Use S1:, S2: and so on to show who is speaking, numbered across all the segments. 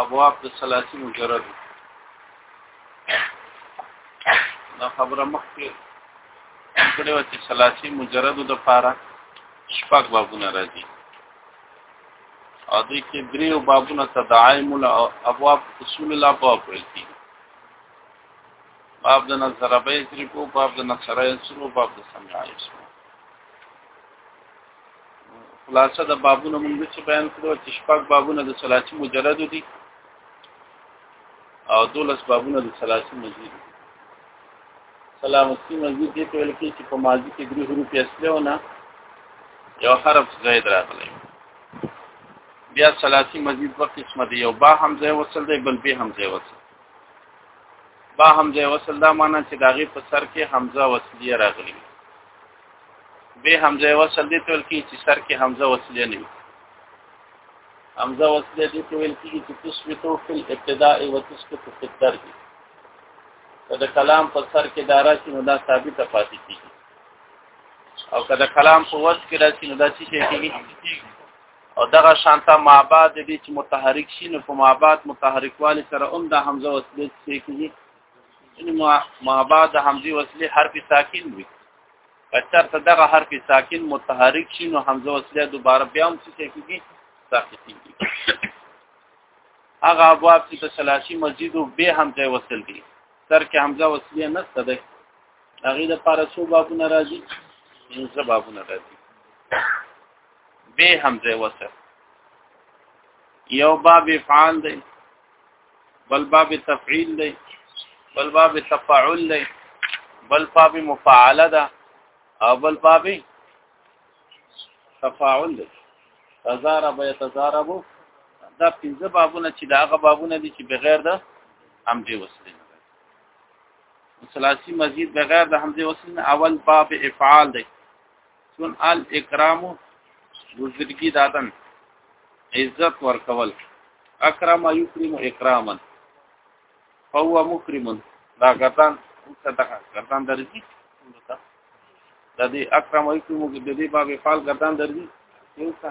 S1: ابواب د ثلاثي مجرد دا خبره مخکې کړې و چې ثلاثي مجرد د پاره شپږ بابونه راځي او دې کې درې بابونه تداعیم الابواب اصول الابواب ویل کیږي باب د نظر به یې کو باب د نظر یې سرو باب د سمع یې سرو خلاصه د بابونو موږ چې بیان کړو چې شپږ بابونه د صلاتی مجرد دي او دولس بابونه د صلاتی مجرد سلامتی مجرد دې په لکه چې په ماضی کې درې حروف اصلي او نه یو حرف زید راغلی بیا صلاتی مجرد په قسمه دی یو با همزه وصل دی بل به همزه وصل با همزه وصل دا معنی چې داغه په سر کې حمزه وصلیه راغلی به حمزه وصل دي تل کې چې سر کې حمزه وصلیه نه وي حمزه وصلیه دي تل کې چې تثبتو فی الابتداء و تثبتو فی الدرج کله کلام په سر کې دارا چې نو دا ثابت پاتې کیږي او کله کلام په وس کې راځي نو دا چې کیږي او دغه شانته مابعد دې چې متحرک شي نو په مابعد متحرکوالي سره هم د حمزه وصلې څه کیږي یعنی مابعد حمزه وصلې حرف ساکن وي کچر ته دغه حرف ساکن متحرک شي نو حمزه وصلې دوباره بیا هم څه کیږي ساکن کیږي هغه ابواب چې تلاشي مسجد او به حمزه وصل دي سر کې حمزه وصلې نه ستده هغه د پارسو بابونه راځي یو څه بابونه راځي به همزه وصل یو باب افعال دی بل باب تفعیل دی بل باب تفاعل دی بل باب مفاعله ده او بل باب تفاعل دی تزارب یتزارب دا پنځه بابونه چې دا هغه بابونه دي چې بغیر د همزه وصل نه ثلاثي مزید بغیر د همزه وصل نه اول باب افعال دی سن الاکرام بزرگی دادن عزت ورکول اکرم یکرم اکراما فهو مکرم دا ګردان څه ده ګردان درځي د دې اکرم یکرم د دې باب فعال ګردان درځي یو څه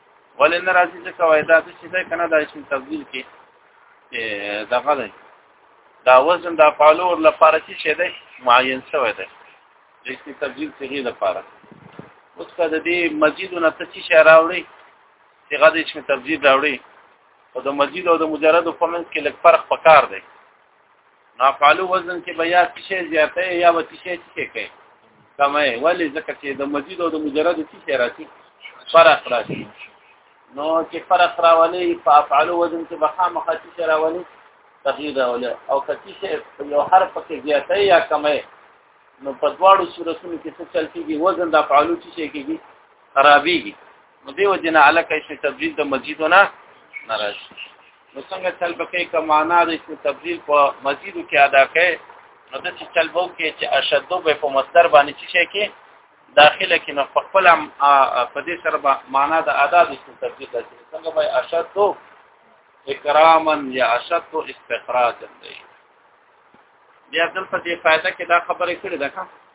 S1: ولې ناراضي چې کوي دا چې دا کنه دا اسم تفضیل کې دغه دی دا وزن د افعالو ور لپاره چې شه دی معین شوی دی د اسم تفضیل صحیح لپاره اوس کله دې مزید نه څه شي راوړي چې غد اسم تفضیل راوړي او د مزید او د مجرد په منځ کې لږ فرق پکار دی نافعلو وزن کې بیا څه شي زیاته یا و څه شي څه کوي کمه ولی ځکه چې د مزید او د مجرد څه شي راځي فرق راځي نو چې فرق راولي په افعلو وزن کې بخا مخاطي شي راولي تغییر راولي او کتی شي یو حرف کې زیاته یا کمه نو په دواړو صورتونو کې څه چل کېږي وزن د افعلو څه شي کېږي خرابېږي نو دیو جن علاکه اسم تبدیل د مزیدو نه ناراض نو څنګه چل بکې کمانا د اسم تبدیل په مزیدو کې ادا کړي نو د چې چل بو کې چې اشدو به په مصدر باندې چې شي کې داخله کې نو خپل په دې سره معنا د ادا د اسم تبدیل د څنګه به اشدو اکراما یا اشدو استخراجا دی بیا دلته دې فائدہ کې دا خبره کړې ده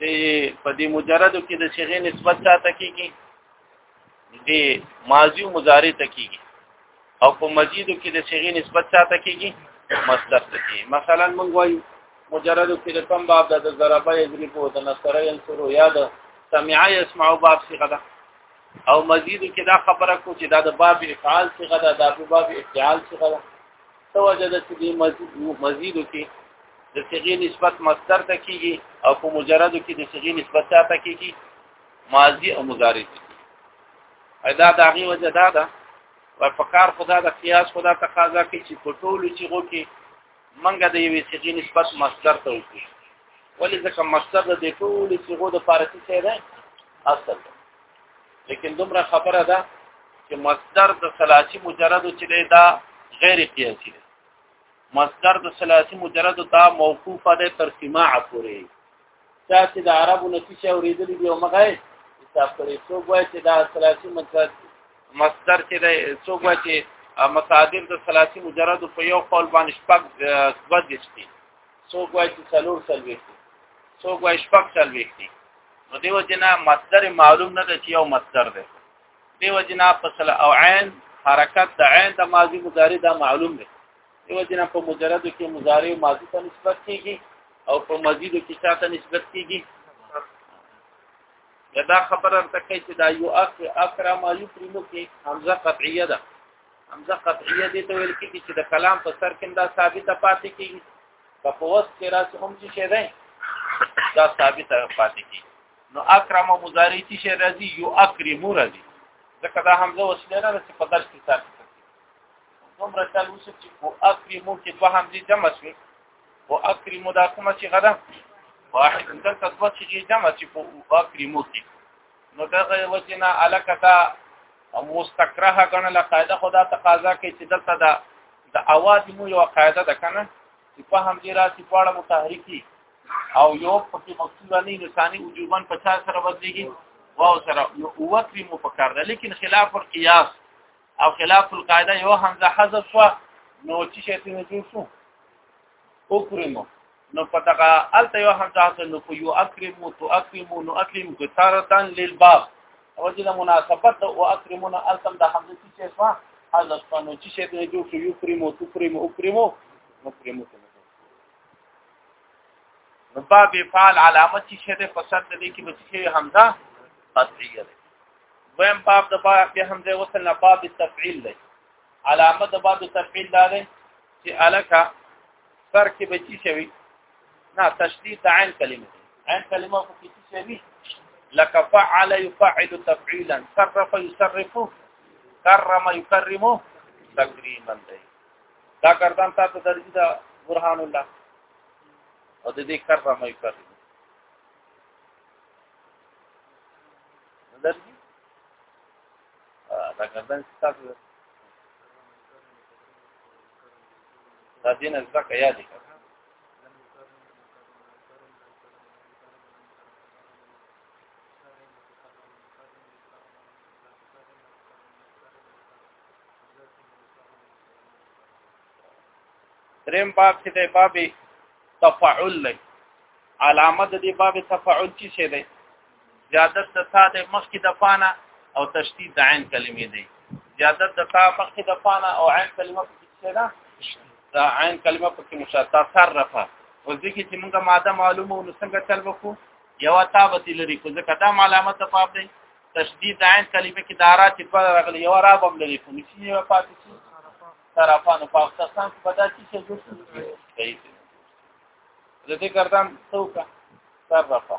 S1: دی په دې مجردو کې د صيغه نسبت چاته کیږي دی ماضی او مضارع ته کیږي او په مزیدو کې د صيغه نسبت چاته کیږي مصدر ته کیږي مثلا موږ وایو مجردو کې د کم باب د ضربه یذریبو د نصره ینصرو یا د سمعا یسمعو باب صيغه ده او مزیدو کې دا خبره کو چې دا د باب افعال صيغه ده د باب افتعال صيغه ده توجه د دې مزید کې د صيغې نسبت مصدر ته کیږي او په مجرد کې د صيغې نسبت ته کیږي ماضي او مضارع ادا د هغه وجه دا ده او په کار خدا د قیاس خدا تقاضا کوي چې په ټولو چې غو کې منګه د یوې صيغې نسبت مصدر ته وکړي ولې ځکه مصدر د ټولو صيغو د فارسی څخه ده اصل لیکن دومره خبره ده چې مصدر د ثلاثي مجرد چې دا غیر قیاسي ده مصدر د ثلاثي مجرد دا موقوفه ده تر سماع پورې دا چې د عربو نتیجه اوریدلې دی او مغه حساب کړي څوک وایي چې دا ثلاثي مجرد مصدر چې ده څوک وایي چې مصادر د ثلاثي مجرد په یو قول باندې شپږ دوه دي څوک وایي چې څلور څلوېښت دي څوک وایي شپږ څلوېښت دي نو دې وجې نه مصدر معلوم نه دی چې یو مصدر دی دې وجې نه فصل او عین حرکت د عین د ماضي مضارع دا معلوم دی دې وجې نه په مجردو کې مضارع ماضي ته نسبت کېږي او په مزیدو کې چا ته نسبت کېږي دا خبره ورته کوي چې دا یو اکرم یو پریمو کې حمزه قطعیه ده همزه قطعیه دي ته ویل کېږي چې د کلام په سر کې دا ثابته پاتې کېږي په پوسټ کې راځي هم چې شی دی دا ثابته پاتې کېږي نو اکرم مضارع چې شی راځي یو اکرم راځي ځکه دا همزه وسیله نه چې په درس کې ثابت دومره چل وسو چې او اکرم کې دوه همزې جمع شي او اکرم دا کومه چې غدا واحد دلته دوه چې جمع شي په او اکرم کې نو دغه وجنا الکتا مستکره غنل قاعده خدا تقاضا کوي چې دلته دا د اواز مو یو قاعده ده کنه چې په هم دې راسي پاړه متحرکی او یو پکې مقصود نه انساني وجوبن 50 سره بدلېږي واو سره یو قوت وی مو پکار ده لیکن خلاف القياس او خلاف القاعده یو همزه حذف شو نو چې شي ته جوړ شو او کړنو نو پتاګه الته یو همزه حاصل نو کو یو اکرمو تو اکرمو نو اکرم کثارتن للباب او چې د مناسبت او اکرمونه التم د حمزه چې څه وا حذف کنو چې شه دې جو یو کرمو تو کرمو اکرمو نو کرمو نو باب فعل علامت چې شه دې فساد دې کې بچي حمزه قطعیه ده ویم باب د باب کې حمزه وصل نه باب تفعیل ده علامت د باب تفعیل ده چې الکا سر کې بچی شوی نه تشدید عین کلمه عین کلمه خو کې شوی لك فعل يفعل تفعيلا صرف يصرف كرم يكرم تکریما دی دا کردان تاسو درځي دا برهان الله او د دې کار را مې کړی درځي دا کردان تاسو دا دین زکه یاد کړه دریم باب چې د باب تفاعل لري علامه د دې باب تفاعل څه شي دی زیادت د تا د مخکې د فانا او تشدید د عین کلمې دی زیادت د تا مخکې د فانا او عین کلمه په څه ده دا عین کلمه په کې مشاته تصرفه او ځکه چې موږ ماده معلومه نو څنګه چل وکړو یو تا به لري کو ځکه دا علامه ته پاب دی تشدید د عین کلمه کې دارا چې په راغلی یو را بم لري کو نشي یو پاتې شي طرفانو په افغانستان کې پدا چې څه جوړ شي د دې کردان څوکا تصرفه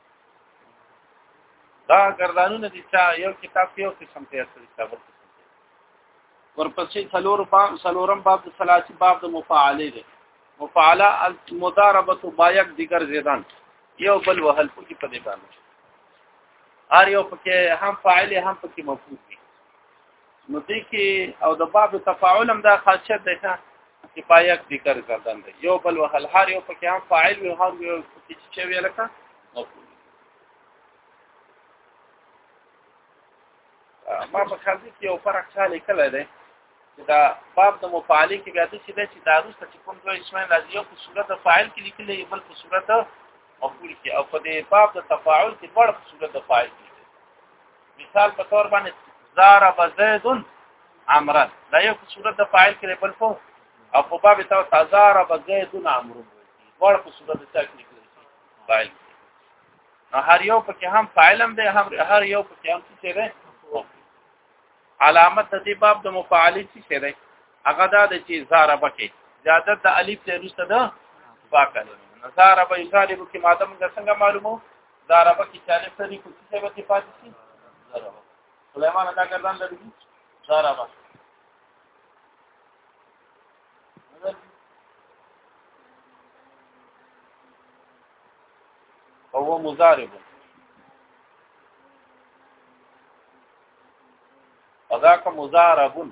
S1: دا ګردانونه دي چې یو کتاب کې یو قسم ته اصل کتاب ورپسې څلور باب څلورم باب د ثلاثي باب د مفاعله دی مفاعله المضاربه بایک دیګر زیدان یو بل وهل پکې په دې باندې هر یو پکې هم فاعل هم پکې مفعول دی نو دې کې او د باب تفاعل هم دا خاصیت دی چې پایک ذکر کردن دی یو بل وهل هر یو پکې هم فاعل وي هر یو پکې چې ویل کا ما په خاطر کې یو فرق چاله کله دی چې دا باب د مفاعله کې بیا چې دا چې دا روسته چې کوم دوه اسمه راځي یو په صورت د فاعل کې لیکل یو بل په صورت مفعول کې او په دې باب د تفاعل کې بڑ په صورت د فاعل کې مثال په تور باندې زار بزید امرا دا یو صورت د فاعل کې بل په او په باب ته تزار بزید امر ور په صورت د چا کې فاعل نو هر یو پکې هم فاعل هم دی هم هر یو پکې هم څه دی علامت د دې باب د مفاعلی څه دی هغه دا د چې زار بکې زیادت د الف ته روسته ده فاعل نظر به یصالب کې ماده موږ څنګه معلومو دا رب کې چاله سړي کوڅه څه وتی پاتې شي سليمان ادا کردان لري دا رب هو مضارب فذاك مضارب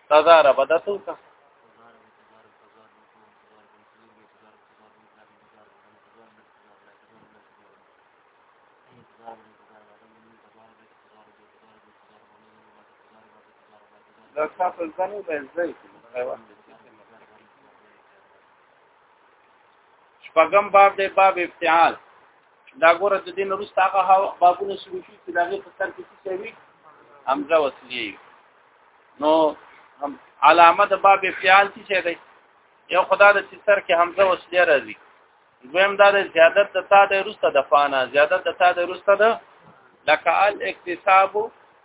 S1: تزار بدتو کا دا تاسو ځنه به ځای شپږم باب دی باب افتعال دا ګوره د دین وروسته هغه بابونه شروع شي چې دا غي په سر کې څه وي حمزه وصلیه نو هم علامه د باب فعال څه شي دی یو خدا د ستر کې حمزه وسلیه راځي دویم دا د زیادت د تا د روسته د فانا زیادت د تا د روسته د لکال اکتساب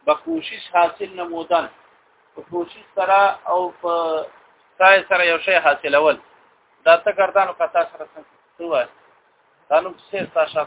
S1: به کوشش حاصل نمودن په کوشش سره او په سای سره یو شی حاصلول دا ته ګردانو کتا سره څه وای دا نو څه تاسو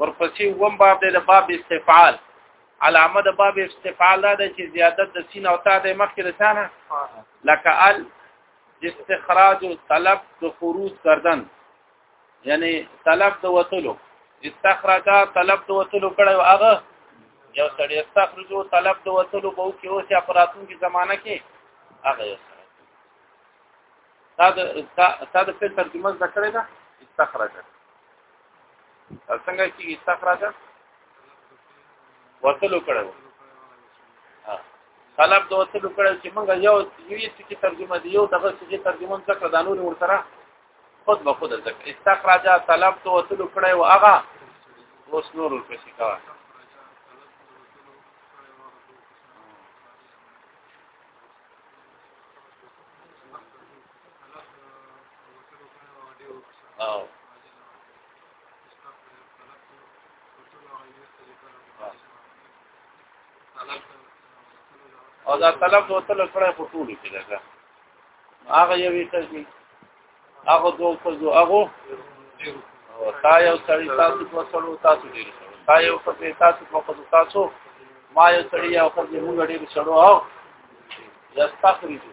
S1: ورپسې وم باب دی د باب استفعال علامه د باب استفعال دا ده چې زیادت د سین او تا د مخکې د ثانه لکه ال استخراج طلب د خروج کردن یعنی طلب د وتلو استخراج طلب د وتلو کړه هغه یو سړی استخراج طلب د وتلو بو کې اوس یا پراتون کې زمانہ کې هغه یو سړی دا د دا د ترجمه ذکر ده استخراج څنګه چې استخراج وصلو کړو طلب د وصلو کړو چې موږ یو یو چې ترجمه دی یو دغه چې ترجمه څخه د نور ورسره خود به خود ځکه استخراج طلب د وصلو کړو او هغه اوس نور ورته شي کاوه او او دا طلب د وتل کړه په ټولو کې ده هغه یو څه دي هغه دوه څه دوه هغه او تا یو سړی تاسو په سلو تاسو ډیر تا یو په تاسو په خود تاسو ما یو سړی یو خو دې موږ ډیر سړو او یستخرجو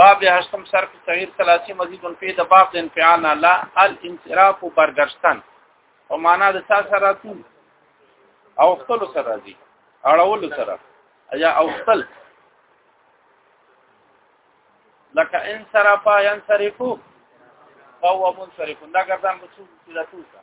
S1: باب هشتم سر په صغیر ثلاثی مزید په د باب د انفعال لا الانصراف برګشتن او معنا د څا سره تو او خپل سره دي اړول سره یا او خپل لکه انصراف ينصرف فهو منصرف دا ګردان په څو کې راټول کا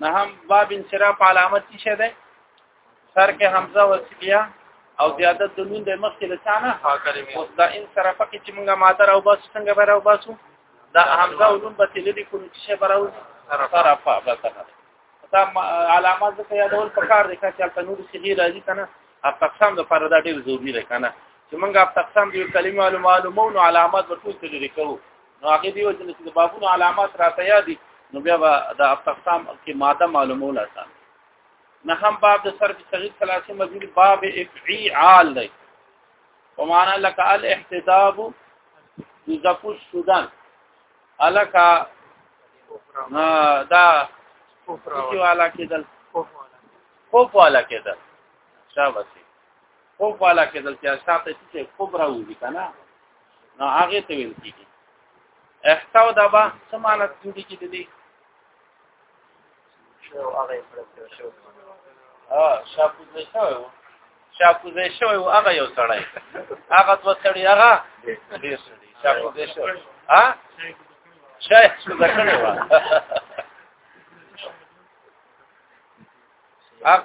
S1: نه هم باب انصراف علامت څه ده سر کې حمزه وسلیه او زیادت د نون د مخ کې لسانه ها کړی او دا ان سره پکې چې موږ مادر او باسو څنګه بر او باسو دا حمزه او نون به تل دي کوم چې براو سره طرفه بلته دا علامات ځکه یادول پکار دي چې تل نور صغیر راځي کنه اپ تقسیم د فردا دا ډیر ضروری ده کنه چې موږ اپ تقسیم دی کلمه معلومه نو علامات ورته تل لري کوو نو هغه دی وجه چې د بابونو علامات راته یادي نو بیا به د اقسام کې ماده معلومول آسان نه هم باب د صرف صغیر ثلاثه مزید باب افعال دی په معنا لك الاحتداب یذکو السودان الکا دا کوفر والا کېدل کوفر والا کېدل شابه خو والا کې دلته شاته چې کبرا وږي کنه نو هغه ته ویل کیږي احتاو دا با سمانه جوړی کې دي شو هغه پرته شو ها شاپو دې شو شاپو دې شو هغه یو سړی هغه دوه سړی هغه دې سړی شاپو دې شو ها شای شو دا کړو هغه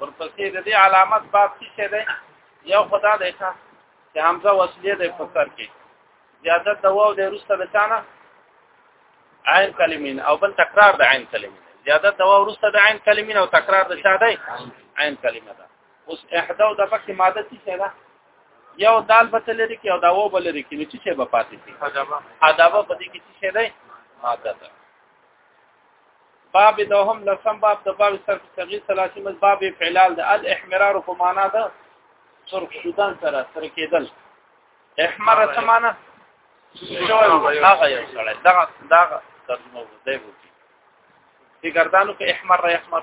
S1: ورپسې د دې علامت باب څه دی یو خدا دی چې حمزه وصلیه دی په سر کې زیادت د واو د روسته د چانه عین کلمین او بل تکرار د عین کلمین زیادت د واو روسته د عین کلمین او تکرار د شاده عین کلمه ده اوس احدو د پکې ماده څه ده یو دال به لري کې او دا و بل لري کې چې څه به پاتې شي ادبه په دې کې څه دی ماده ده باب دوهم لسم باب د باب سر تغیر ثلاثی مز باب فعلال د الاحمرار په معنا ده سرخ شدن سره سر کېدل احمر څه معنا هغه یو سره دا دا ترجمه دی وو چې ګردانو کې احمر را احمر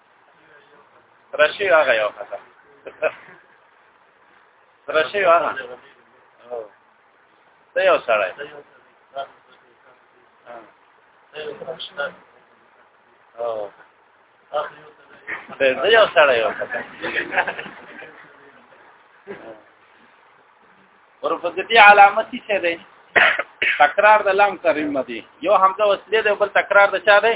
S1: رشي هغه یو خطا رشي هغه دا یو سړی او دا یو سړی یو خطا ورپدې علامت څه دی تکرار د لام ترمه دی یو حمزه وسلې دی بل تکرار د چا دی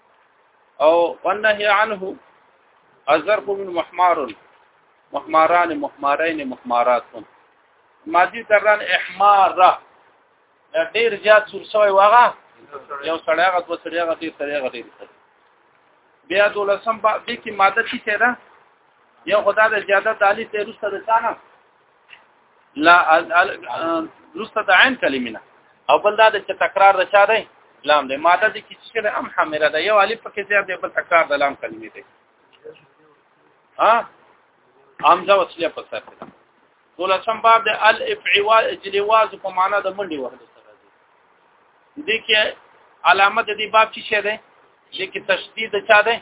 S1: او ونهي عنه الزرق من محمار محماران محمارين محمارات ماضي تران احماره دا ډیر زیات سور شوی واغه یو سړی هغه دوه سړی هغه ډیر سړی هغه ډیر سړی بیا دولسم به کې ماده چې ده یو خدای د زیادت علی ته رسته ده څنګه لا رسته د عین کلمه او بل دا چې تکرار رچا دی لام دی ماده دي کې چې ام حمره ده یو الف پکې زیات دی بل تکرار د لام کلمې دی ها امزه وصلیه په سر ده دولسم باب د الف عواز اجلواز په معنا د منډي وحده سره دی دي کې علامه د دې باب چې شه ده دي کې تشدید چا ده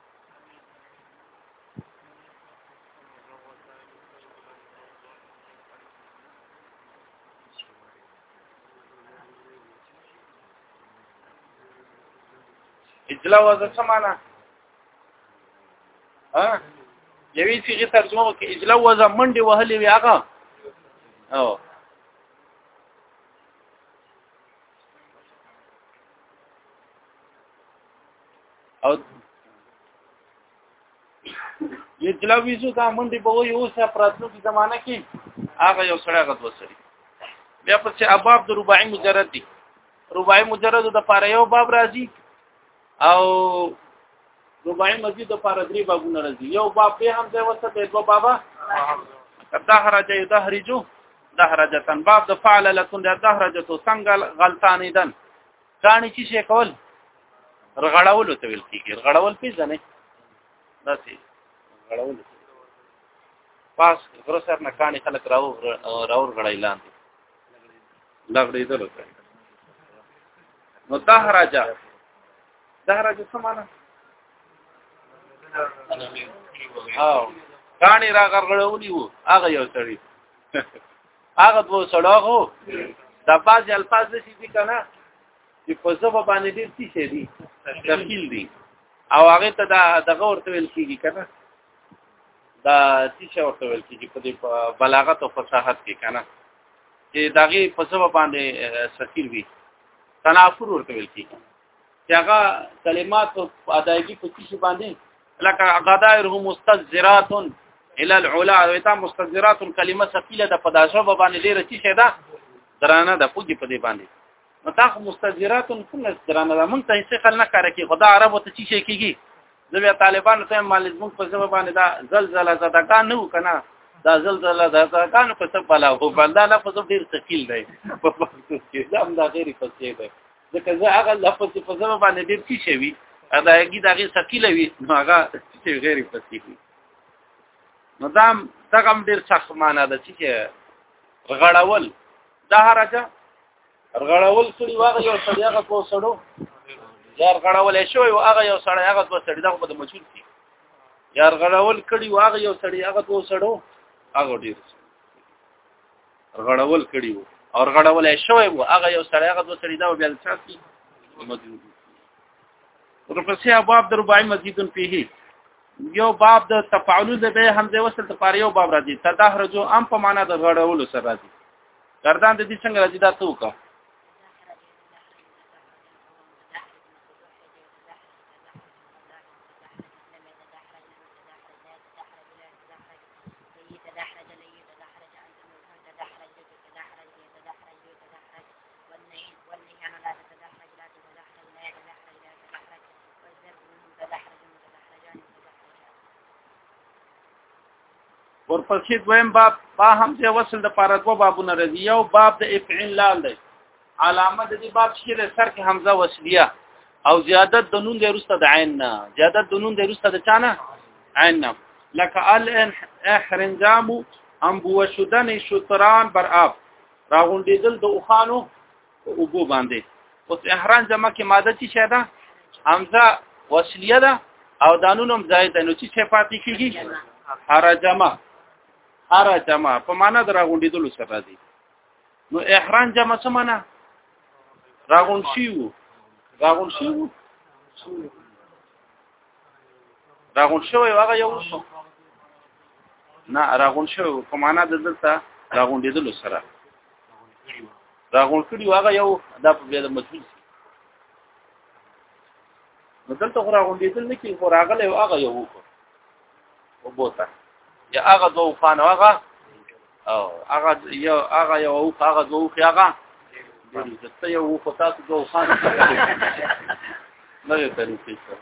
S1: اجلا وزه څه معنا ها یوې صيغه ترجمه وکړي اجلا وزه منډي وهلې وي هغه او او یې تلویزو دا منډي په وای اوس پراتلو کې زمانہ کې هغه یو سړی غد وسري بیا په چې اباب د رباعي مجرد دي رباعي مجرد د پاره یو باب راځي او رباعي مسجد د پاره درې بابونه راځي یو باب به هم ځای وسته به دوه بابا کدا هرجه یو دهرجو دهرجتن باب د فعل لتون د دهرجتو څنګه غلطانیدن کانی چې شي کول رغړول ته ویل کیږي رغړول پیژنې داسې رغړول پاس غره سر نه کانی خلک راو راو غړای لاندې لغړې دلو نو دهراجا دهراجا څه معنی او کانی را غرغړولې وو هغه یو سړی هغه دوه سړاغو د بعض الفاظ دي چې کنه چې په ځبه باندې ډېر څه دي تفصیل دي او هغه ته دا دغه ورته ویل کیږي کنه دا څه ورته ویل کیږي په دې بلاغت او فصاحت کې کنه چې داغه په ځبه باندې سفیر وي تنافر ورته ویل کیږي چې هغه کلمات او ادایګي په څه شي باندې لکه غدائرهم مستذرات الى العلا وتا مستذرات کلمه ثقيله ده په داسو باندې ډیره چی شه ده درانه ده پوجي په دې باندې نو تا خو مستذرات کومه درانه ده مونږ ته هیڅ خل نه کار کوي خدا عربو ته چی شي کیږي زه طالبان ته مال مونږ په ځبه باندې دا زلزلہ زدکان نه وکنه دا زلزلہ زدکان په څه بلا هو بندا لفظ ډیر ثقيل دی په پښتو کې دا هم دا غیر فصیح دی ځکه زه هغه لفظ چې په زمه باندې ډېر څه شوی دا یګي دا غي ثقيله وي نو هغه چې غیر فصیح وي نو دا دغه ډېر سخت معنا ده چې غړول دا هرجه غړول سړي واغ یو سړي هغه کو سړو یار غړول شوی او هغه یو سړی هغه دوه سړي دغه د مشهور کی یار غړول کړي واغ یو سړي هغه دوه سړو هغه ډیر رغړول کړي وو او رغړول یې شوی وو هغه یو سړی هغه دوه سړي دا بیا ساتي مجبور ورپسې ابواب د رباعي مزیدون فيه یو باب د تفاعل د به همزه وصل ته پاره یو باب راځي تدهرجو ام په معنا د غړول سره راځي گردان د دې څنګه راځي دا ته وکړه ورپسې دویم باب با هم د وصل د پاره دوه بابونه راځي یو باب د افعل لال دی علامه د دې باب شي د سر کې حمزه وصلیه او زیادت د نون د رسته د عین نه زیادت د نون د رسته د چانه عین نه لکه ال ان احرنجام ام بو شدن شطران بر اف راغونډېدل د اوخانو او بو باندې اوس احران جمع کې ماده چی شه ده حمزه وصلیه ده او دانون هم زائد نو چی شه پاتې کیږي حرجمه حرجمه په معنا د راغونډېدل سره دي نو احرام جمع څه معنا راغون شیو راغون شیو راغون شوی هغه یو شو نه راغون شوی په معنا د دلته راغون دیدلو سره راغون کړي هغه یو د په بیا د مجهول نو دلته خو راغون دیدل نه کی خو راغله هغه یو وکړ وبوته یا هغه دوه خان هغه او هغه یو هغه یو او هغه دوه هغه دته یو خو تاسو دوه خان نه یې تللی څه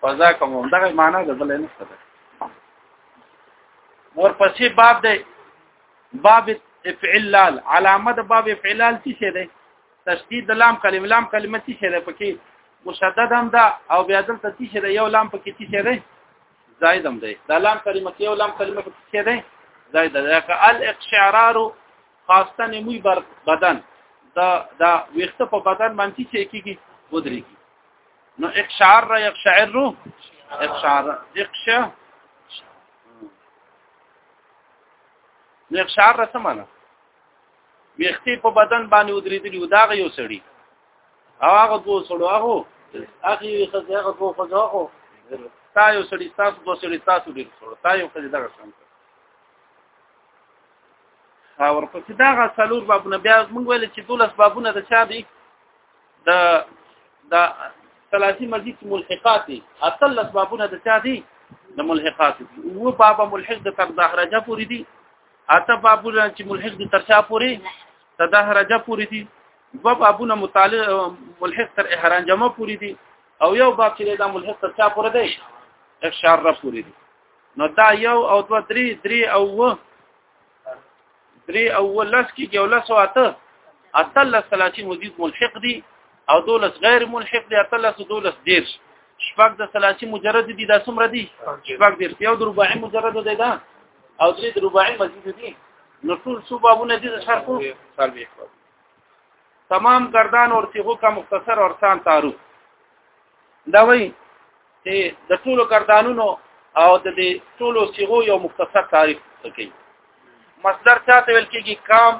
S1: فضا کوم دا معنا ده بل نه څه ده ورپسې باب دی باب افعلال علامه د باب افعلال څه شه ده تشدید د لام کلمه لام کلمه څه شي ده پکې مشدد هم ده او بیا دلته څه شي ده یو لام پکې څه شي ده زائد هم ده د لام کلمه کې یو لام کلمه پکې څه ده زائد ده که الاقشعرار خاصه نموي بر بدن دا دا ویخته په بدن باندې چې کیږي ودري نو اقشعر را يقشعر رو اقشعر اقشع نو اقشعر څه معنی ویختي په بدن باندې ودرېدلی و دا یو سړی او هغه دوه سړو هغه اخی خزه هغه دوه خزه هغه تا یو سړی تاسو دوه سړی تاسو ډیر سړو تا یو خزه دغه څنګه او ورپسې دا غا څلور بابونه بیا موږ ویل چې دولس بابونه د چا دي د د 30 مزید ملحقات دي اتلس بابونه د چا دي د ملحقات دي و بابا ملحق د تر ظاهرجه پوری دي اته بابونه چې ملحق دي تر چا پوري تدهرج پوري دي دو بابونه متعلق ملحق تر احرام جمع پوري دي او یو باب چې دا ملحق تر چا پوري دی اخشار را پوري دي نو دا یو او دو درې درې او و درې او لس کې یو لس او اته اته لس سلاچي مزید ملحق دي او دولس غیر ملحق دي اته لس دولس دیرش شپږ د سلاسی مجرد دي دا څومره دي شپږ دي یو د رباعي مجرد دی دا او درې د رباعي مزید دي نو ټول څو بابونه دي د شرح سالوي تمام گردان اور صيغو کا مختصر اور سان تعارف دا وایي چې د ټولو گردانونو او د دې ټولو صيغو یو مختصر تعریف کوي مصدر چاته ویل کېږي کام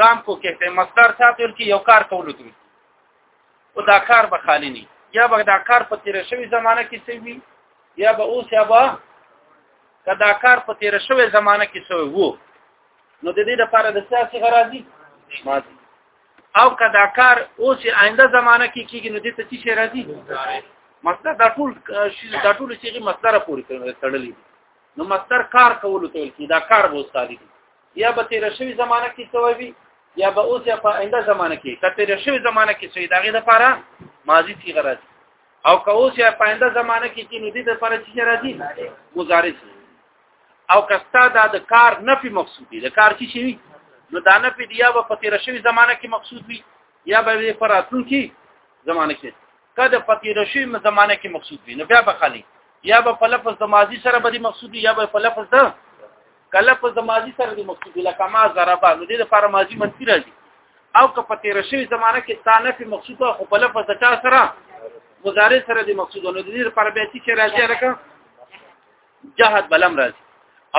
S1: کام کو کہتے ہیں مصدر چاته ویل کېږي یو کار کولو ته او دا کار به خالی نه یا به دا کار په تیر شوی زمانہ کې سوي یا به اوس یا به کدا کار په تیر شوی زمانہ کې سوي وو نو د دې لپاره د سیاسي غراضي ماضي او کدا کار اوس آینده زمانہ کې کیږي نو دې ته څه شي راځي مصدر دا ټول شي دا ټول شي مصدر پورې تړلې نو مصدر کار کول ته کی دا کار به استاد دي یا به تیر شوی زمانہ کې ثوابي یا به اوس یا په آینده زمانہ کې کته تیر شوی زمانہ کې سوي داغه د پاره ماضی صيغه راځي او که اوس یا په آینده زمانہ کې چې ندی د پاره چې راځي مضارع شي او کستا دا د کار نفي مقصود دی د کار چې شي نو دا نفي دی یا په تیر شوی زمانہ کې مقصود وي یا به پر راتلونکي زمانہ کې کده په تیر شوی زمانہ کې مقصود وي نو بیا به خالي یا به په لفظ د ماضی سره به مقصود یا به په لفظ د کله په زماضي سره د مقصود لکه ما ضربه نو دې لپاره ماضي منفي راځي او که په تیر شوی زمانه کې ثانه په مقصود خو په لفظ د چا سره مضارع سره د مقصود نو دې لپاره به چې راځي لکه جهاد بلم راځي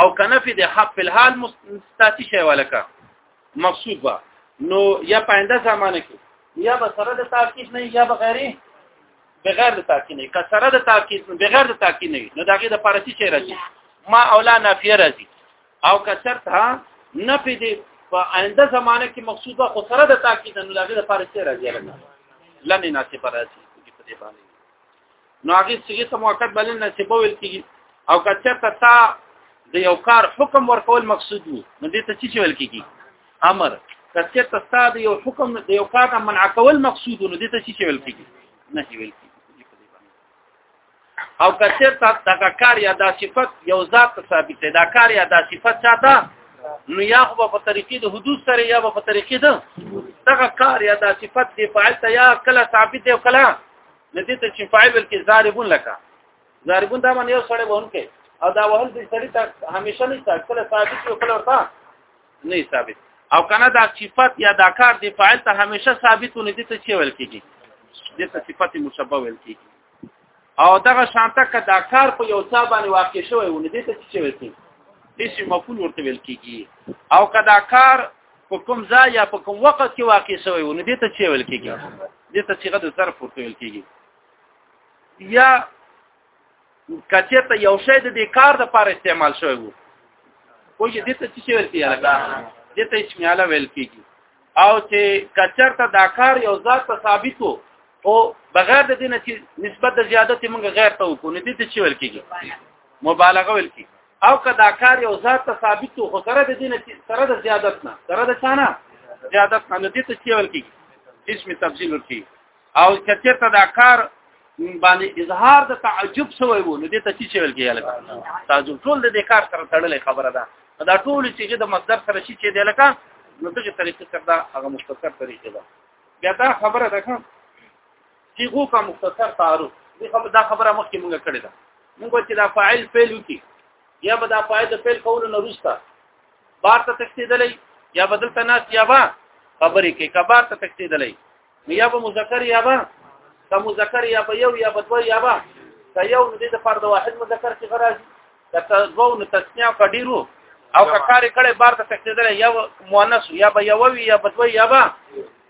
S1: او کنه په د حق په حال مستاتی شی ولکه مقصود با نو یا پاینده زمانه کې یا به سره د تاکید نه یا به غیري بغیر د تاکید نه کسره د تاکید بغیر د تاکید نه نو دغه د فارسی شعر راځي ما اولا نافیه راځي او کسرت ها نفی دی په آینده زمانه کې مقصود به خو سره د تاکید نه لږه د فارسی راځي لنه لنه ناسب راځي په دې باندې نو هغه څنګه ته موقت بل ناسب ویل کیږي او کچته تا د یو کار حکم ورکول مقصود وي نو دې ته څه ویل کیږي امر کچې تستا د یو حکم د یو کار منع کول مقصود نو دې ته شي ویل کیږي نه شي ویل او کچې تا دا کار یا دا صفت یو ذات ثابت دا کار یا دا صفت چاته نو یا خو په طریقې د حدود سره یا په طریقې د دغه کار یا دا صفت دی فاعل ته یا کله ثابت دی او کله ندی ته چې فاعل بلکې ضاربون لکه ضاربون دا باندې یو سره وونکي او دا وهل د سړی ته همیشه نه څه کله ثابت او کله ورته نه ثابت او کنه دا صفت یا دا کار دی فاعل ته همیشه ثابتونه دي ته چې ویل کیږي د صفت مشبه ویل کیږي او دغه شانته که دا کار په یو څه باندې واقع شوی و نه دي ته چې ویل کیږي اسم مفعول ورته ویل کیږي او که دا کار په کوم ځای یا په کوم وخت کې واقع شوی و نه دي ته چې ویل کیږي دې ته صيغه د ظرف ورته ویل کیږي یا کچه ته یو شی د دې کار د پاره استعمال شوی وو خو چې دې ته چې ویل کیږي دې ته اسمیاله ویل کیږي او چې کچر ته دا کار یو ذات ته ثابت وو او بغیر د دې نه چې نسبت د زیادت موږ غیر ته وکړو نه دې ته چې ویل کیږي مبالغه ویل کیږي او که دا کار یو ذات ته ثابت وو خو سره د دې نه چې سره د زیادت نه سره د ثانه زیادت نه دې ته چې ویل کیږي اسم تفضیل ورکی او کچته دا کار باندې اظهار د تعجب سوی وو نو دې ته چې ویل کېږي لکه تعجب ټول د دې کار سره تړلې خبره ده دا ټول چې د مصدر سره شي چې دی لکه نو دغه طریقې سره دا هغه مختصر طریقې ده بیا دا خبره ده چې غو کا مختصر تعارف دې خبره دا خبره مخکې مونږ کړې ده مونږ چې دا فاعل فعل وکي یا به دا فاعل د فعل کول نه روسته بار ته تکتیدلې یا بدل تناس یا با خبرې کې کبار ته تکتیدلې یا به مذکر یا به که مذکر یا به یو یا به دوه یا به که یو نو دې د فرد واحد مذکر کې غراځي که دوه نو تسنیه کډیرو او که کار کړي بار ته تکتیدل یو مؤنث یا به یو وی یا به دوه یا به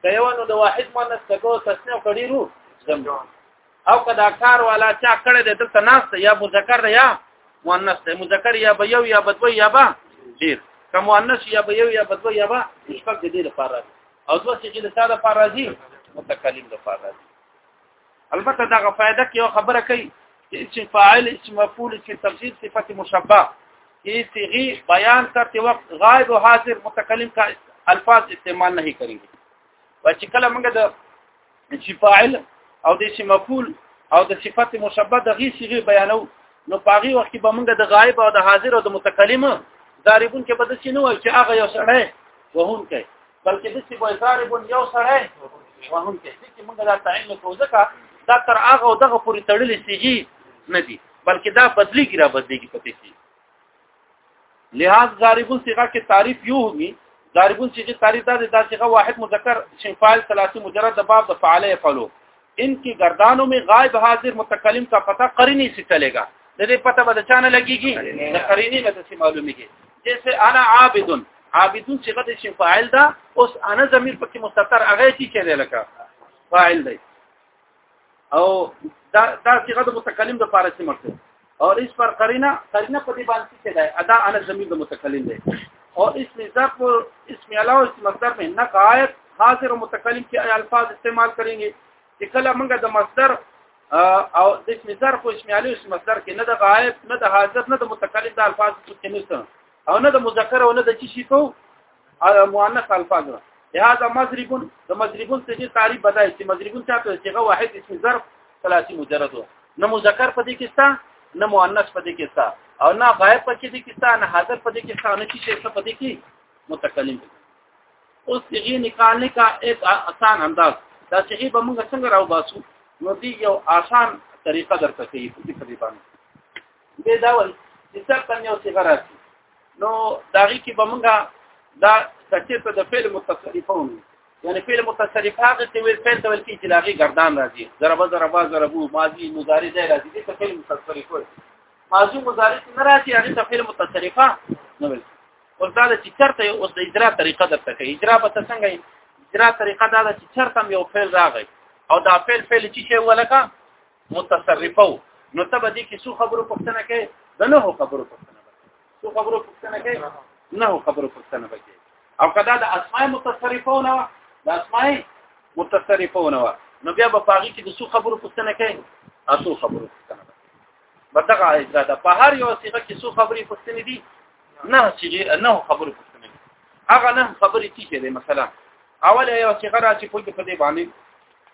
S1: که یو نو د واحد مؤنث که دوه تسنیه کډیرو او که دا کار والا چا کړي د دلته ناس یا مذکر دی یا مؤنث دی مذکر یا به یو یا به دوه یا به ډیر که مؤنث یا به یو یا به دوه یا به شپږ دې لپاره او دوه صيغه د ساده پر راځي متکلم د پر راځي البته دا فائدہ کې یو خبره کوي چې اسم فاعل اسم مفعول کې تفسیر صفت مشبہ کې صيغه بیان کرتے وقت غائب او حاضر متکلم کا الفاظ استعمال نہیں کریں گے و چې کله موږ د چې فاعل او د اسم مفعول او د صفت مشبه د غي صيغه بیانو نو پاغي وخت به موږ د غایب او د حاضر او د متکلم ضاربون کې بده شي نه وای چې هغه یو سړی وهون کوي بلکې د سی وای ضاربون یو سړی وهون کوي چې موږ دا تعین کوو ځکه دا تر هغه او دغه پورې تړلې سيږي نه دي بلکې دا بدليږي را بدليږي پته شي لحاظ ضاربون صيغه کې تعریف یو همي ضاربون صيغه تعریف ده د صيغه واحد مذکر اسم فاعل ثلاثي مجرد د باب د فعل يفعلو ان کی گردانوں میں غائب حاضر متکلم کا پتہ قرینی سے چلے گا د دې پته به چانه لګيږي د قرینی نه څه معلومیږي جیسے انا عابد عابدون صيغه د اسم فاعل ده اوس انا ضمیر پکې مستتر هغه چی چلے لکه فاعل دی او دا دا صيغه د متکلم د پاره سي مرته او اس پر قرینه قرینه په دې باندې څه ده ادا انا زمير د متکلم ده او اسم ظرف او اسم علاوه اسم مصدر میں نہ قائد حاضر او متکلم کې الفاظ استعمال کرینګي چې کله موږ د مصدر او د اسم ظرف او اسم علاوه اسم مصدر کې نه د غائب نه د حاضر نه د متکلم د الفاظ کې نشته او نه د مذکر او نه د چی شي کو هغه مؤنث الفاظ لهذا مضربون د مضربون څخه تعریف بدای چې مضربون چاته صيغه واحد اسم ظرف ثلاثي مجرد نه مذکر په دې کې ستا نه مؤنث په دې کې ستا او نه غائب په دې کې ستا نه حاضر په دې کې ستا نه چې په دې کې متکلم اوس صيغه نکالنے کا ایک آسان انداز دا صيغه به موږ څنګه راو باسو نو دې یو آسان طریقه درته کوي په دې باندې به دا وایي چې څرته یو صيغه راځي نو دا غي کې به مونږه دا کچې ته د فعل متصرفون یعنی فعل متصرف هغه ته ویل فعل ته ویل کیږي چې لاغي گردان راځي ضربه ضربه ضربو ماضي مضارع دی راځي دې ته فعل متصرف وایي ماضي مضارع نه راځي هغه ته فعل متصرفه نه ویل ورته چې چرته اوس د اجرا طریقه درته کوي اجرا به څنګه اجرا طریقه دا ده چې چرته یو فعل راغی او دا فعل فعل چې شی ولکه متصرفو نو ته به دې کې څو خبرو پښتنه کې د نه خبرو پښتنه وکړي څو خبرو پښتنه کې نه خبرو پښتنه وکړي او کدا د اسماء متصرفونه د اسماء متصرفونه نو بیا به پاغي کې د څو خبرو پښتنه کې اسو خبرو پښتنه بدغه اجازه ده په هر یو صيغه کې څو خبرې پښتنې دي نه چې نه خبرې پښتنې هغه نه خبرې چې دي مثلا اوله یو صيغه را چې په دې باندې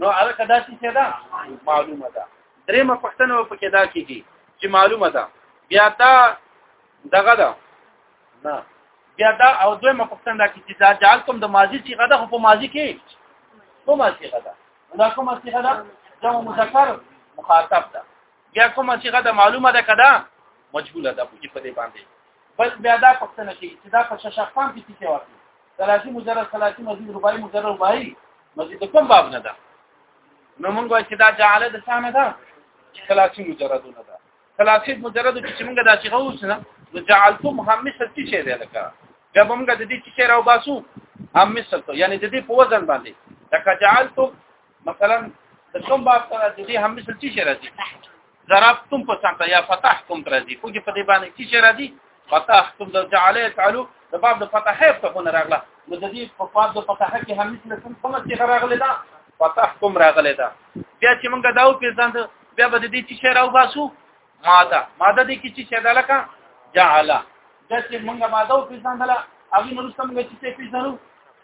S1: نو هغه کدا چې دا معلومه ده درېمه پښتنه په کې دا کیږي چې معلومه ده بیا دا دغه ده نه بیا دا او دویمه پښتنه دا کې چې دا جعلتم د ماضی صيغه ده په ماضی کې کومه صيغه ده دا کومه صيغه ده جمع مذکر مخاطب ده بیا کومه صيغه ده معلومه ده کدا مجهوله ده په دې باندې بل بیا دا پښتنه کې چې دا په شخصان کې څه وایي ثلاثي مجرد ثلاثي مزيد رباعي مجرد رباعي مزيد کوم باب نه ده نو موږ وایو چې دا جعل د ثانه ده ثلاثي مجرد نه ده ثلاثي مجرد چې موږ دا چې غوښ نه نو جعلتم هم مثل څه شي ده لکه دا موږ د دې چې راو باسو هم مثل ته یعنی د دې په وزن باندې لکه جعلتم مثلا د کوم باب سره د دې هم مثل څه شي راځي ضربتم په سمته یا فتحتم راځي خو کې په دې باندې چې شي راځي فتحتم د جعل يفعلو د باب د فتح فتحونه راغله نو د دې په باب د فتح کې هم مثل کوم کومه چې راغله دا فتحتم راغله دا بیا چې موږ دا او پیژاند بیا به دې چې شي راو باسو ماده ماده دې کې چې شي دا لکه جعل دا چې موږ ماده او پیژاندله هغه نو سم چې پیژنو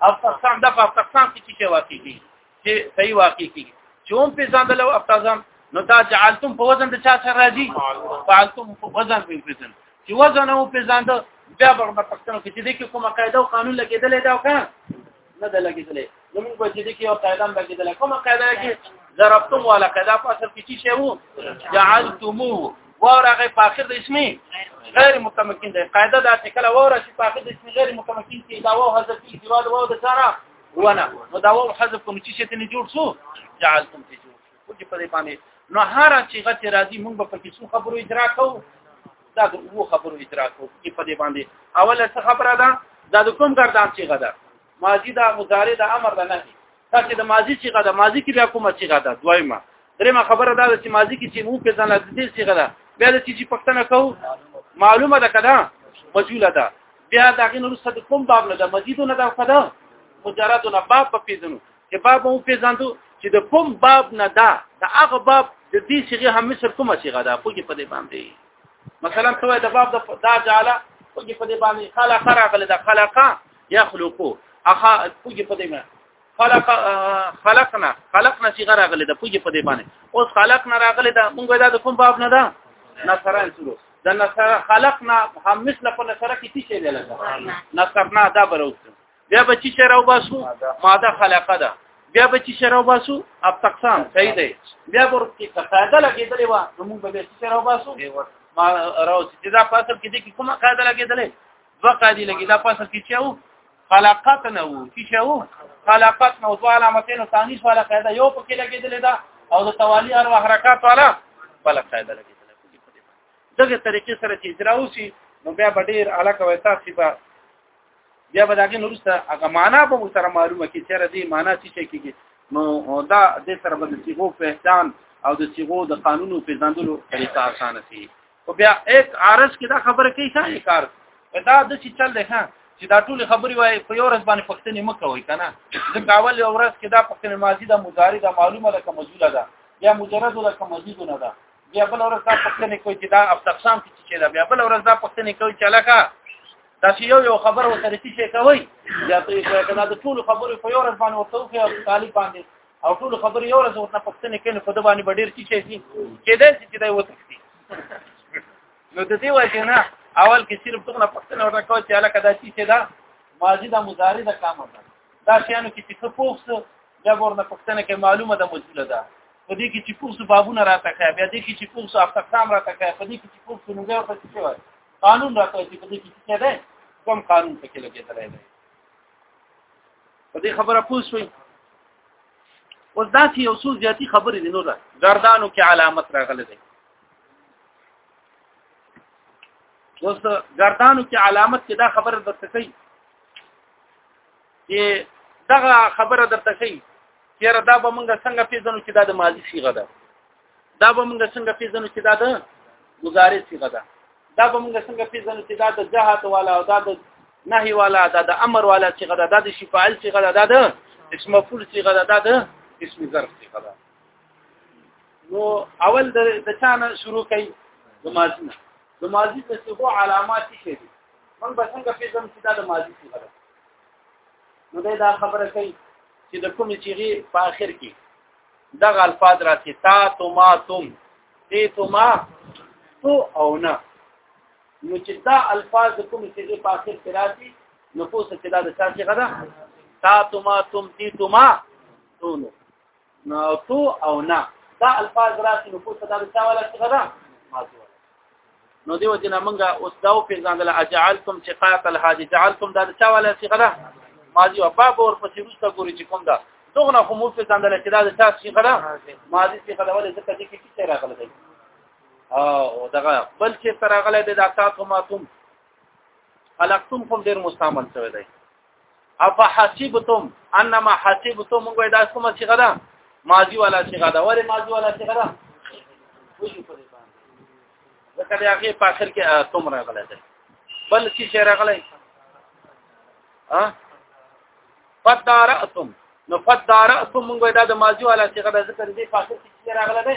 S1: او تقسیم د تقسیم کې چې واقع دي چې صحیح واقع کیږي چې هم په ځان دلو افتازم نو دا جعلتم په وزن د چا سره راځي فعلتم په وزن په وزن چې وزن او په ځان د بیا برابر پښتنو کې چې د کومه قاعده او قانون لګیدلې دا وکړه نه ده لګیدلې نو موږ به چې د کې او قاعده هم لګیدلې کومه قاعده کې ضربتم ولا قاعده په اصل کې چې شی وو جعلتموه ورغه په اخر د اسمي غیر متمکن دی قاعده دا چې کله ورغه په اخر د اسمي غیر متمکن کې دا وو حذف کی دیوال وو د سره ونه نو دا وو حذف کوم چې شته نه جوړ شو جعلتم ته جوړ شو چې په دې باندې نو هر چې غت راځي موږ په کې څو خبرو اجرا کوو دا د وو خبرو اجرا کوو چې په دې باندې اوله څه خبره ده دا د کوم ګردان چې غدا ماضی دا مضارع دا امر ده نه تاسو د ماضی چې غدا ماضی کې بیا کومه چې غدا دویمه درېمه خبره دا ده چې ماضی کې چې مو په ځان د دې چې غدا بیا د چې پښتنه کوو معلومه ده کده مجهوله ده بیا دا غي نور صد کوم باب نه دا مزیدو نه دا فدا مجرد نه باب په پیژنو چې باب مو پیژندو چې د کوم باب نه دا دا هغه باب د دې صيغه هم مثل کومه صيغه ده پوجي په دې باندې مثلا ته د باب د دا جاله پوجي په دې باندې خلق راغله دا خلقا يخلقو اخا پوجي په دې باندې خلق خلقنا خلقنا چې راغله د پوجي په دې باندې اوس خلقنا راغله دا موږ دا د کوم باب نه ده نصران شروع د نصر خلقنا هم مثله په نصر کې څه شی لګا نصرنا دا بروته بیا به چې شراو باسو ماده خلقه ده بیا به چې شراو باسو اب تقسام صحیح دی بیا ورته کې قاعده لګېدلې و نو موږ به چې شراو باسو ما راو چې دا پاسب کې دې کومه قاعده لګېدلې دوه قاعده لګېدا پاسب کې چې خلقتنه چې شو خلقتنه او دوا علامتين او تانیث والا قاعده یو پکې لګیدل دا او د توالي اروا حرکات والا بل قاعده لګیدل دغه طریقې سره چې اجرا وسی نو بیا ډیر علاقه وای تاسو به بیا به داګه نورسته هغه معنا به سره معلومه کی چې ردی معنا څه شي کیږي نو دا د سره به د صيغو په احسان او د صيغو د قانونو په ځندلو طریقه اسانه شي او بیا ایک عارض کې دا خبره کوي څنګه کار دا د چې چل دی ها چې دا ټول خبري وای په یو ورځ باندې پښتنې مکوي کنه ځکه اول یو ورځ کې دا پښتنې ماضي دا مضارع دا معلومه ده کوم مجهوله ده یا مجرد ده کوم مزید نه ده بیا بل ورځ دا پښتنې کوي چې دا اب تقسام کې چې دا بیا بل ورځ دا پښتنې کوي چې لکه دا چې یو یو خبر وسره چې کوي یا ته کنه دا ټول خبري په یو ورځ باندې ورته کوي طالب باندې او ټول خبرې یو ورځ ورته پښتنه کینې په د باندې ډیر چی شي چې دا چې دا وتښتي نو د دې وجه نه اول کې صرف څنګه پښتنه ورته کوي چې علاقه دا چې دا ماضی دا مضارع دا کام ده دا شیانو کې چې فوکس دا ورنه پښتنه کې معلومه ده مجبوره ده په دې کې چې فوکس بابونه راته کوي بیا دې کې چې فوکس افتقام راته کوي په دې کې چې فوکس نو دا څه شي قانون راته چې په دې کې څه ده کوم قانون پکې لګیدل دی په دې خبره پوښوي اوس دا چې یو څو زیاتی خبرې دي نور ګردانو کې علامت راغلي دي اوس ګردانو کې علامت کې دا خبره درته کوي چې دغه خبره درته کوي چې را دا به موږ څنګه پیژنو چې دا د ماضي صيغه ده دا به موږ څنګه پیژنو چې دا د مضارع صيغه ده دا به موږ څنګه پیژنو چې دا د جهات والا او دا د نهي والا دا د امر والا صيغه ده دا د شفاعل صيغه ده دا د اسم مفعول صيغه ده دا د اسم ظرف صيغه ده نو اول د د چانه شروع کړي د ماضي نه د ماضي د صيغو علامات څه دي موږ به څنګه پیژم چې دا د ماضي صيغه ده نو دا خبره کوي چې د کومې صيغه په اخر کې دغه الفاظ راځي تا تو ما تم دې تو ما تو او نه نو چې دا الفاظ کوم چې په اخر کې راځي نو پوسه چې دا د چا څخه ده تا تما تم تی تما تونو نو تو او نه دا الفاظ راځي نو پوسه دا د چا ولا څخه ده نو دیو جن منګه اوس دا په ځان دل اجعلتم شقاق الحاج جعلتم دا د چا ولا څخه ده ماضی او باب اور پسې روسته ګوري چې کوم ده دغه خو مو په ځان دل چې دا د چا څخه ده ماضی څخه ده ولې ځکه چې کیسه راغله او دغه بل چې سره غلې د داتات هم اتم خلقتم هم ډیر مستعمل شوی دی اف حسبتم انما حسبتم موږ دا کومه چې غدا ماضی والا چې غدا وره ماضی والا چې غدا وځي په دې باندې ځکه دا هغه په اخر کې اتم راغلی دی بل چې شعر غلې ها فدارتم نو فدارتم موږ دا د ماضی والا چې غدا ذکر دی په اخر کې چې راغلی دی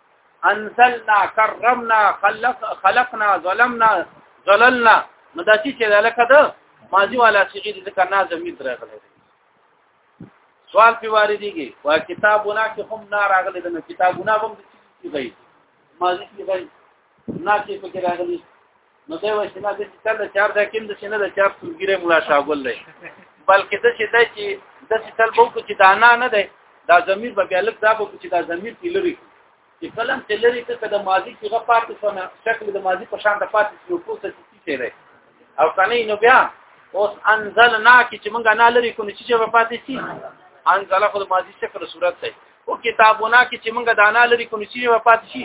S1: انزلنا کرمنا خلق خلقنا ظلمنا ظللنا نو دا چې دا لکه ده ماضی والا صيغه دي ځکه نه زمير راغلي سوال په واري ديږي وا کتابونه کې هم نه راغلي د کتابونه هم دي ماضی کې نه کې په کې راغلي نو دا وایي چې ما د کله چار دا کېم د سینې د چار څوګیره مولا شاګل دی بلکې د چې دا چې د چې تل بو چې دا نه نه دی دا ضمیر به بیا لږ دا بو چې دا ضمیر تلری چې کلم تلری ته د ماضی چې غپاتې سونه شکل د ماضی په شان د پاتې شو کو څه چې دی او کنه نو بیا اوس انزلنا کې چې مونږ نه لري کو چې په پاتې شي انزل خو د ماضی شکل صورت دی او کتابونه کې چې موږ دانا لري کو نشي په پات شي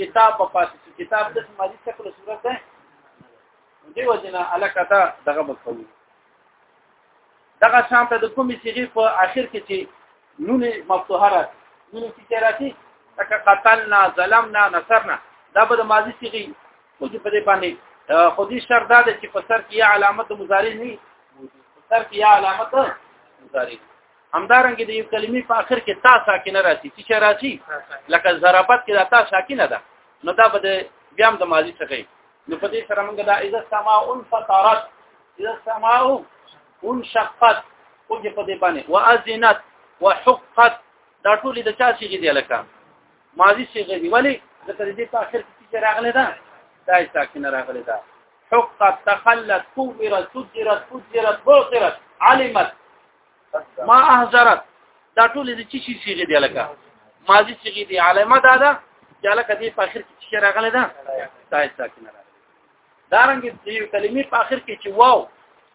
S1: کتاب په پات شي کتاب د مالي شکل صورت ده دی وجنا الکه دا دغه مفهوم دغه شان ته د کومې صيغه په اخر کې چې نون مفتوحه راځي نون چې راځي تک قتلنا ظلمنا نصرنا دا به د ماضي صيغه خو دې په دې باندې خو دې شرط دا چې په سر کې علامت مضارع نه په سر کې علامت مضارع همدارنګه د یو کلمې په اخر کې تا ساکنه راځي چې راځي لکه ضربت کې دا تا ساکنه ده نو دا به بیا هم د ماضی څخه نو په دې سره موږ دا اذا السماء انفطرت اذا السماء انشقت او دې په دې باندې واذنت وحقت دا ټول د چا شي دی لکه ماضی شي دی ولی ذکر دې په اخر کې چې راغله ده دا ساکنه راغله ده حقت تخلت كبرت سجرت فجرت بغرت علمت ما احذرت دا ټول د چی شي صيغه دی لکه ماضي صيغه دی علامه دا ده چې لکه دې په اخر کې چې راغله ده تای ساکن راغله دا رنګ دې کلمې په اخر کې چې واو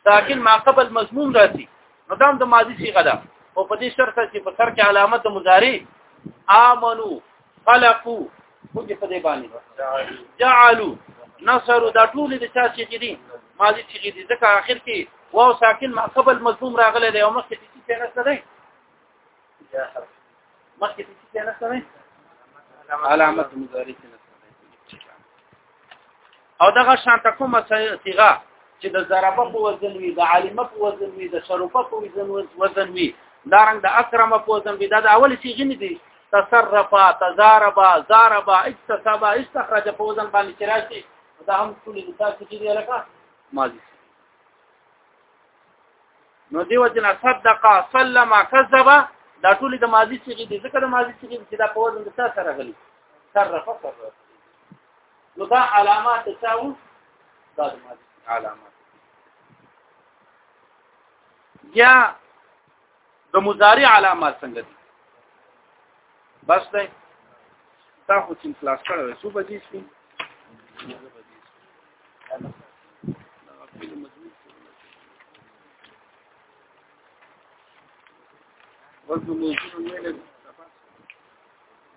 S1: ساکن ما قبل مضمون راځي نو دا د ماضي صيغه ده او په دې شرط چې په سر کې علامت مضارع امنو خلقو خو دې په دې باندې جعلوا نصروا دا ټول د چا چې دي ماضي چې دي ځکه اخر کې واو ساکن ما قبل مضموم راغله دی او مخکې چې څه نه سره دی مخکې چې څه نه سره علامه مضارع او دغه شان ته کومه صيغه چې د ضربه په وزن وي د عالمه په وزن وي د شرفه په وزن وزن وي دا رنګ د اکرمه په وزن وي دا د اول صيغه نه دي تصرفا تزاربا زاربا اکتسبا استخرج په وزن باندې چې راشي دا هم ټول د تاسو کې دی لکه ماضي نو دیو جن صدق سلم کذب دا ټول د ماضي صيغه دي ځکه د ماضي صيغه چې دا په وزن د تاسو راغلي تصرفا تصرفا نو دا علامات تاو دا د ماضي علامات یا د مضارع علامات څنګه دي بس ده تا خو چې خلاص کړو څو بجې شي وځو موږ نو نه